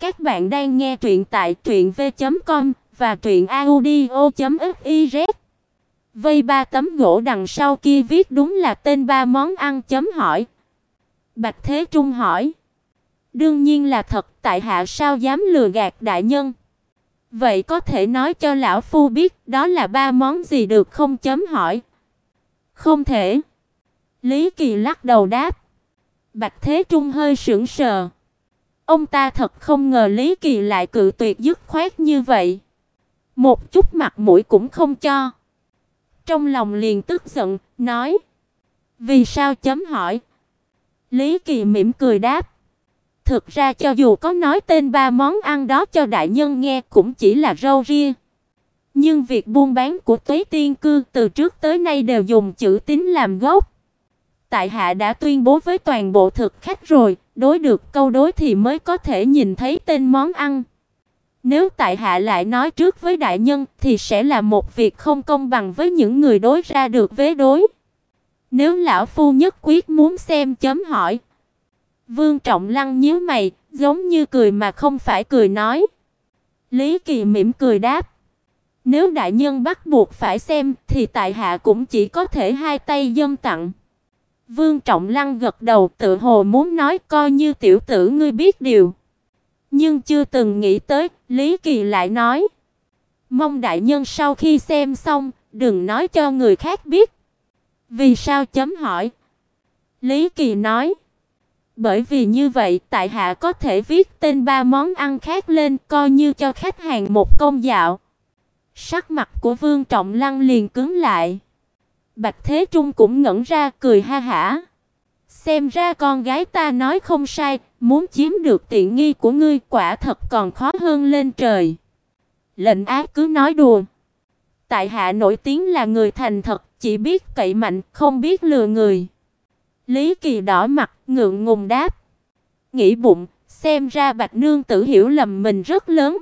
Các bạn đang nghe truyện tại truyệnv.com và truyệnaudio.fiz. Vây ba tấm gỗ đằng sau kia viết đúng là tên ba món ăn chấm hỏi. Bạch Thế Trung hỏi: "Đương nhiên là thật, tại hạ sao dám lừa gạt đại nhân?" Vậy có thể nói cho lão phu biết đó là ba món gì được không chấm hỏi. Không thể. Lý Kỳ lắc đầu đáp. Bạch Thế Trung hơi sững sờ. Ông ta thật không ngờ Lý Kỳ lại cự tuyệt dứt khoát như vậy. Một chút mặt mũi cũng không cho. Trong lòng liền tức giận, nói: "Vì sao chấm hỏi?" Lý Kỳ mỉm cười đáp: Thực ra cho dù có nói tên ba món ăn đó cho đại nhân nghe cũng chỉ là râu ria. Nhưng việc buôn bán của Tuế Tiên cư từ trước tới nay đều dùng chữ tín làm gốc. Tại hạ đã tuyên bố với toàn bộ thực khách rồi, đối được câu đối thì mới có thể nhìn thấy tên món ăn. Nếu tại hạ lại nói trước với đại nhân thì sẽ là một việc không công bằng với những người đối ra được vế đối. Nếu lão phu nhất quyết muốn xem chấm hỏi, Vương Trọng Lăng nhíu mày, giống như cười mà không phải cười nói. Lý Kỳ mỉm cười đáp: "Nếu đại nhân bắt buộc phải xem thì tại hạ cũng chỉ có thể hai tay dâng tặng." Vương Trọng Lăng gật đầu, tự hồ muốn nói coi như tiểu tử ngươi biết điều. Nhưng chưa từng nghĩ tới, Lý Kỳ lại nói: "Mong đại nhân sau khi xem xong, đừng nói cho người khác biết." Vì sao chấm hỏi? Lý Kỳ nói: bởi vì như vậy, tại hạ có thể viết tên ba món ăn khác lên coi như cho khách hàng một công dạo. Sắc mặt của Vương Trọng Lăng liền cứng lại. Bạch Thế Trung cũng ngẩn ra cười ha hả. Xem ra con gái ta nói không sai, muốn chiếm được tiện nghi của ngươi quả thật còn khó hơn lên trời. Lệnh ác cứ nói đùa. Tại hạ nổi tiếng là người thành thật, chỉ biết cậy mạnh, không biết lừa người. Lý Kỳ đỏ mặt, ngượng ngùng đáp. Nghĩ bụng, xem ra Bạch nương tử hiểu lầm mình rất lớn.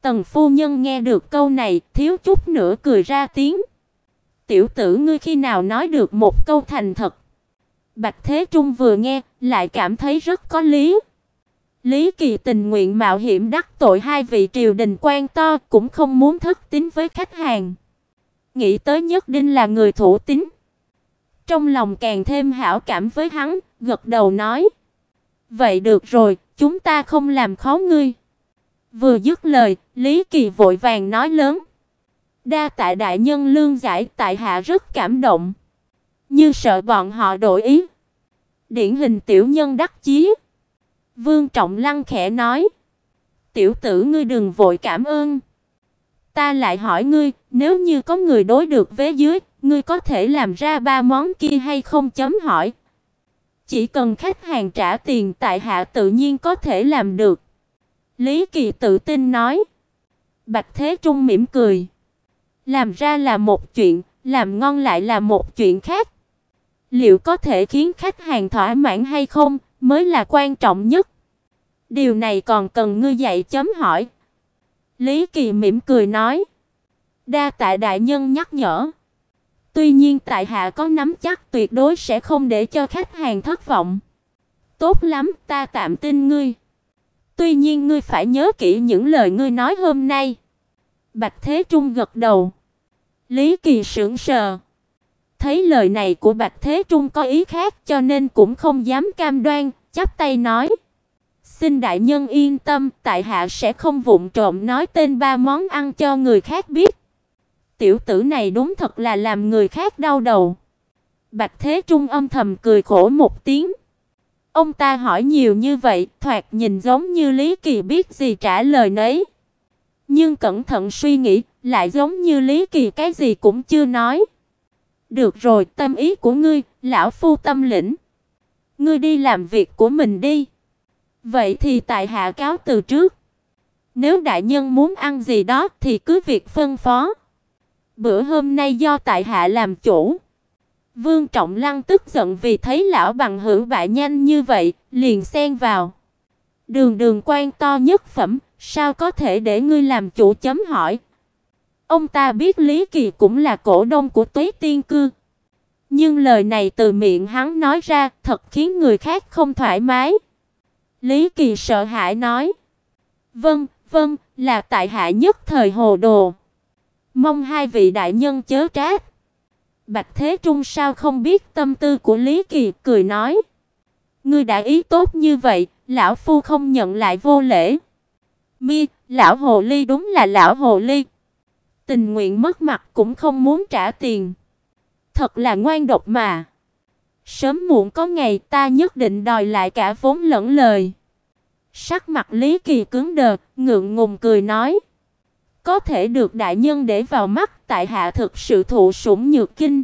Tần phu nhân nghe được câu này, thiếu chút nữa cười ra tiếng. Tiểu tử ngươi khi nào nói được một câu thành thật? Bạch Thế Trung vừa nghe, lại cảm thấy rất có lý. Lý Kỳ tình nguyện mạo hiểm đắc tội hai vị triều đình quan to, cũng không muốn thất tín với khách hàng. Nghĩ tới nhất định là người thủ tín. Trong lòng càng thêm hảo cảm với hắn, gật đầu nói: "Vậy được rồi, chúng ta không làm khó ngươi." Vừa dứt lời, Lý Kỳ vội vàng nói lớn: "Đa tại đại nhân lương giải, tại hạ rất cảm động." Như sợ bọn họ đổi ý. Điển hình tiểu nhân đắc chí. Vương Trọng Lăng khẽ nói: "Tiểu tử ngươi đừng vội cảm ơn. Ta lại hỏi ngươi, nếu như có người đối được vế dưới, ngươi có thể làm ra ba món kia hay không chấm hỏi. Chỉ cần khách hàng trả tiền tại hạ tự nhiên có thể làm được." Lý Kỳ tự tin nói. Bạch Thế Trung mỉm cười. Làm ra là một chuyện, làm ngon lại là một chuyện khác. Liệu có thể khiến khách hàng thỏa mãn hay không mới là quan trọng nhất. Điều này còn cần ngươi dạy chấm hỏi. Lý Kỳ mỉm cười nói. Đa tạ đại nhân nhắc nhở. Tuy nhiên tại hạ có nắm chắc tuyệt đối sẽ không để cho khách hàng thất vọng. Tốt lắm, ta tạm tin ngươi. Tuy nhiên ngươi phải nhớ kỹ những lời ngươi nói hôm nay. Bạch Thế Trung gật đầu. Lý Kỳ sững sờ. Thấy lời này của Bạch Thế Trung có ý khác cho nên cũng không dám cam đoan, chắp tay nói: "Xin đại nhân yên tâm, tại hạ sẽ không vụng trộm nói tên ba món ăn cho người khác biết." Tiểu tử này đúng thật là làm người khác đau đầu. Bạch Thế Trung âm thầm cười khổ một tiếng. Ông ta hỏi nhiều như vậy, thoạt nhìn giống như Lý Kỳ biết gì trả lời nấy. Nhưng cẩn thận suy nghĩ, lại giống như Lý Kỳ cái gì cũng chưa nói. Được rồi, tâm ý của ngươi, lão phu tâm lĩnh. Ngươi đi làm việc của mình đi. Vậy thì tại hạ cáo từ trước. Nếu đại nhân muốn ăn gì đó thì cứ việc phân phó. Bữa hôm nay do tại hạ làm chủ. Vương Trọng Lăng tức giận vì thấy lão bằng hữu bại nhanh như vậy, liền xen vào. Đường Đường quan to nhất phẩm, sao có thể để ngươi làm chủ chấm hỏi? Ông ta biết Lý Kỳ cũng là cổ đông của Tuế Tiên cư. Nhưng lời này từ miệng hắn nói ra, thật khiến người khác không thoải mái. Lý Kỳ sợ hãi nói: Vâng, vâng, là tại hạ nhất thời hồ đồ. Mong hai vị đại nhân chớ trách. Bạch Thế Trung sao không biết tâm tư của Lý Kỳ, cười nói: "Ngươi đã ý tốt như vậy, lão phu không nhận lại vô lễ." Mi, lão hồ ly đúng là lão hồ ly. Tình nguyện mất mặt cũng không muốn trả tiền. Thật là ngoan độc mà. Sớm muộn có ngày ta nhất định đòi lại cả vốn lẫn lời. Sắc mặt Lý Kỳ cứng đờ, ngượng ngùng cười nói: "Có thể được đại nhân để vào mắt, tại hạ thực sự thụ sủng nhược kinh."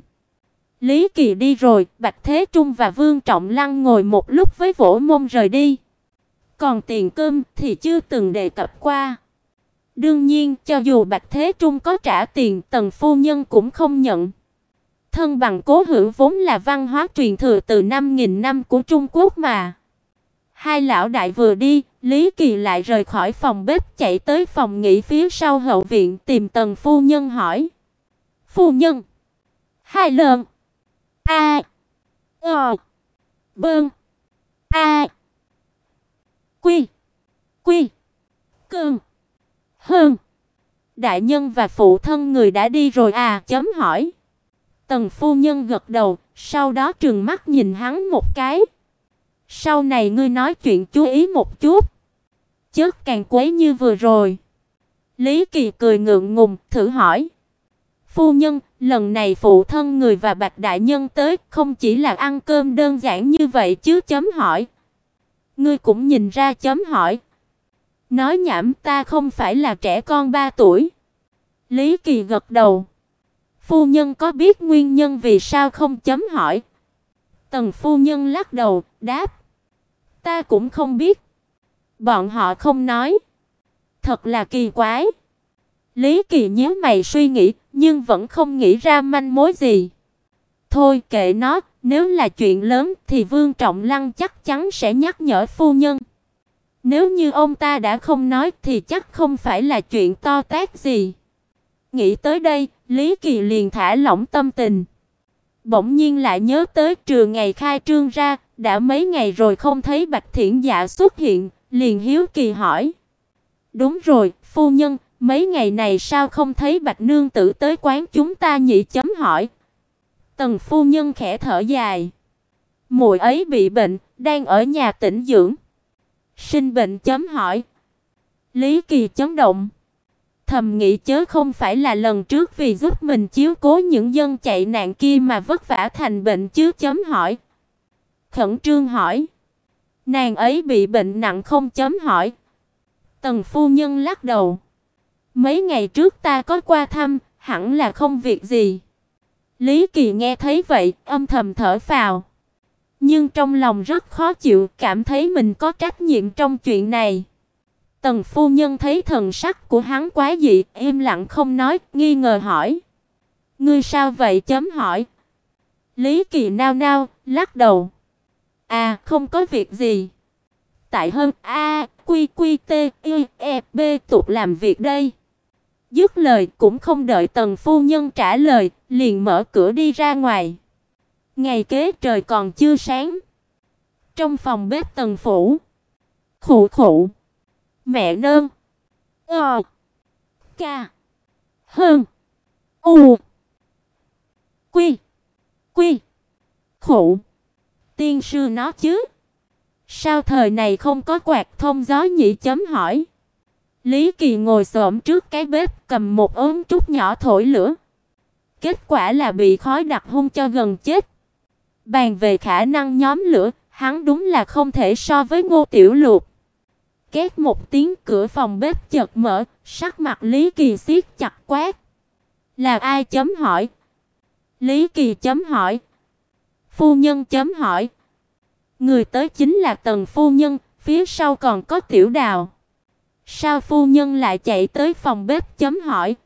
Lý Kỳ đi rồi, Bạch Thế Trung và Vương Trọng Lăng ngồi một lúc với vỗ mông rời đi. Còn tiền cơm thì chưa từng đề cập qua. Đương nhiên, cho dù Bạch Thế Trung có trả tiền, Tần phu nhân cũng không nhận. Thân bằng cố hữu vốn là văn hóa truyền thừa từ 5000 năm của Trung Quốc mà. Hai lão đại vừa đi, Lý Kỳ lại rời khỏi phòng bếp chạy tới phòng nghỉ phía sau hậu viện tìm Tần phu nhân hỏi. "Phu nhân, hai lần a ờ bơn quy. Quy. Cương hơn. Đại nhân và phụ thân người đã đi rồi à chấm hỏi. Tần phu nhân gật đầu, sau đó trừng mắt nhìn hắn một cái. Sau này ngươi nói chuyện chú ý một chút. Chớ càng quấy như vừa rồi. Lý kỳ cười ngượng ngùng, thử hỏi. Phu nhân, lần này phụ thân người và bạch đại nhân tới không chỉ là ăn cơm đơn giản như vậy chứ, chấm hỏi. Ngươi cũng nhìn ra chấm hỏi. Nói nhảm ta không phải là trẻ con 3 tuổi. Lý Kỳ gật đầu. Phu nhân có biết nguyên nhân vì sao không chấm hỏi? Tần phu nhân lắc đầu, đáp. Ta cũng không biết. Bọn họ không nói. Thật là kỳ quái. Lý Kỳ nhíu mày suy nghĩ, nhưng vẫn không nghĩ ra manh mối gì. Thôi kệ nó, nếu là chuyện lớn thì Vương Trọng Lăng chắc chắn sẽ nhắc nhở phu nhân. Nếu như ông ta đã không nói thì chắc không phải là chuyện to tát gì. Nghĩ tới đây, Lý Kỳ liền thả lỏng tâm tình. Bỗng nhiên lại nhớ tới trường ngày khai trương ra, đã mấy ngày rồi không thấy Bạch Thiển Dạ xuất hiện, liền hiếu kỳ hỏi. Đúng rồi, phu nhân, mấy ngày này sao không thấy Bạch nương tử tới quán chúng ta nhị chấm hỏi. Tần phu nhân khẽ thở dài. Muội ấy bị bệnh, đang ở nhà tĩnh dưỡng. Sinh bệnh chấm hỏi. Lý Kỳ chấn động. Thầm nghĩ chớ không phải là lần trước vì giúp mình chiếu cố những dân chạy nạn kia mà vất vả thành bệnh chứ chấm hỏi. Khẩn trương hỏi. Nàng ấy bị bệnh nặng không chấm hỏi. Tần phu nhân lắc đầu. Mấy ngày trước ta có qua thăm, hẳn là không việc gì. Lý Kỳ nghe thấy vậy, âm thầm thở phào. Nhưng trong lòng rất khó chịu, cảm thấy mình có trách nhiệm trong chuyện này. Tần phu nhân thấy thần sắc của hắn quá dị, im lặng không nói, nghi ngờ hỏi: "Ngươi sao vậy?" chấm hỏi. Lý Kỳ nao nao, lắc đầu. "À, không có việc gì." Tại hơn a, quy quy t, y, e, b tục làm việc đây. Dứt lời cũng không đợi Tần phu nhân trả lời, liền mở cửa đi ra ngoài. Ngày kế trời còn chưa sáng. Trong phòng bếp Tần phủ. Khụ khụ. Mẹ nương. Ờ. Ca. Hơn. U. Quy. Quy. Khụ. Tiên sư nó chứ. Sao thời này không có quạt thông gió nhị chấm hỏi. Lý Kỳ ngồi xổm trước cái bếp, cầm một ống trúc nhỏ thổi lửa. Kết quả là bị khói đặc hung cho gần chết. Bàn về khả năng nhóm lửa, hắn đúng là không thể so với Ngô Tiểu Lục. Két một tiếng cửa phòng bếp chợt mở, sắc mặt Lý Kỳ siết chặt quát. Là ai chấm hỏi? Lý Kỳ chấm hỏi. Phu nhân chấm hỏi. Người tới chính là Tần phu nhân, phía sau còn có Tiểu Đào. Sao phu nhân lại chạy tới phòng bếp chấm hỏi?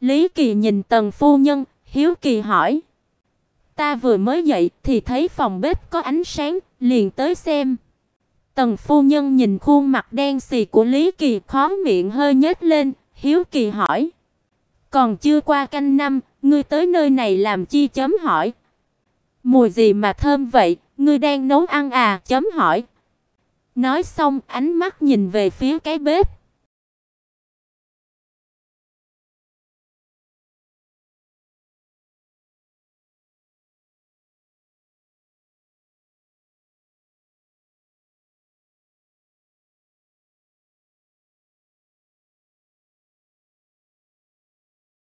Lý Kỳ nhìn Tần phu nhân, hiếu kỳ hỏi. Ta vừa mới dậy thì thấy phòng bếp có ánh sáng, liền tới xem. Tần phu nhân nhìn khuôn mặt đen xì của Lý Kỳ, khóe miệng hơi nhếch lên, hiếu kỳ hỏi: "Còn chưa qua canh năm, ngươi tới nơi này làm chi?" chấm hỏi. "Mùi gì mà thơm vậy, ngươi đang nấu ăn à?" chấm hỏi. Nói xong, ánh mắt nhìn về phía cái bếp.